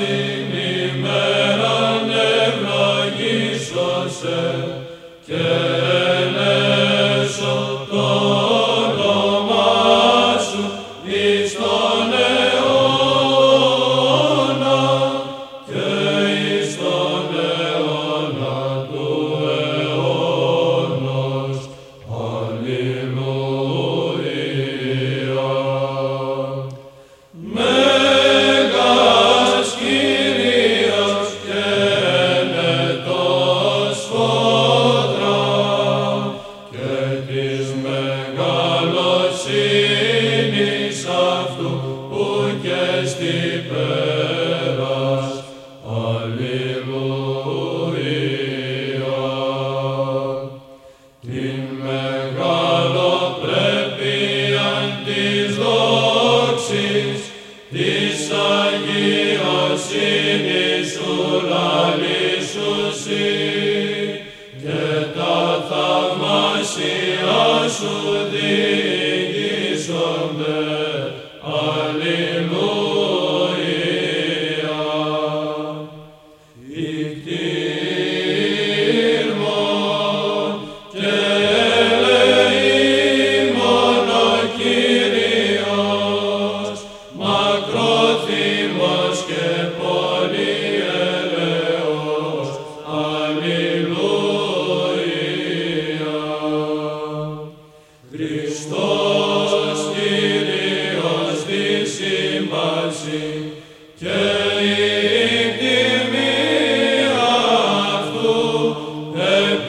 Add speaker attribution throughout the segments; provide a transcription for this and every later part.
Speaker 1: sing. Βασίλισσου λαλήσου και τα θαυμάσια σου διηγήσονται.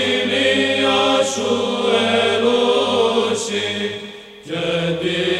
Speaker 1: Ilia Shuelushi, Jebim,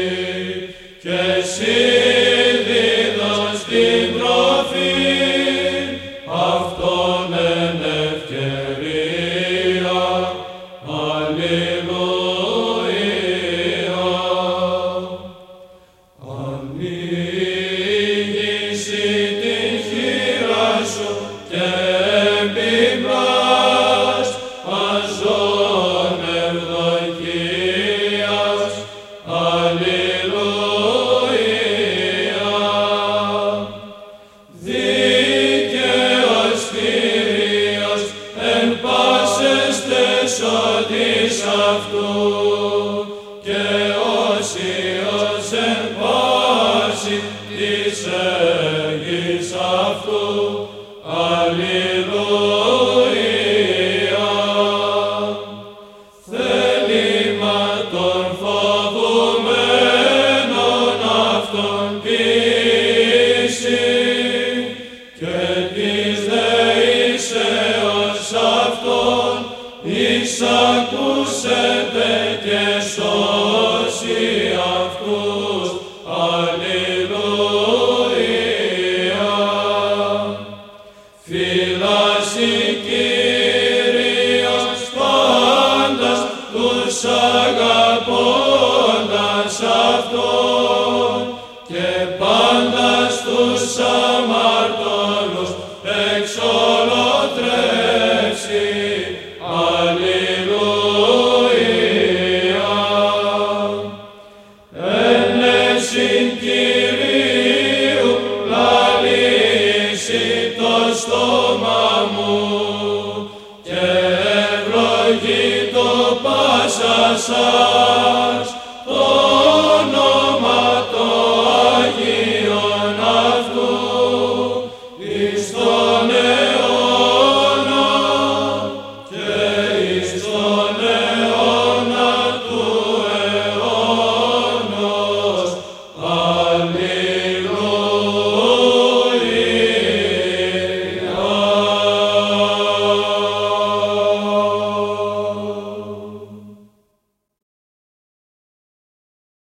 Speaker 1: Blessed. μέσα της αυτού. Εισακούσετε και σώσει αυτούς. Αλληλούια. Φυλάσσει Κύριος πάντας τους αγαπώντας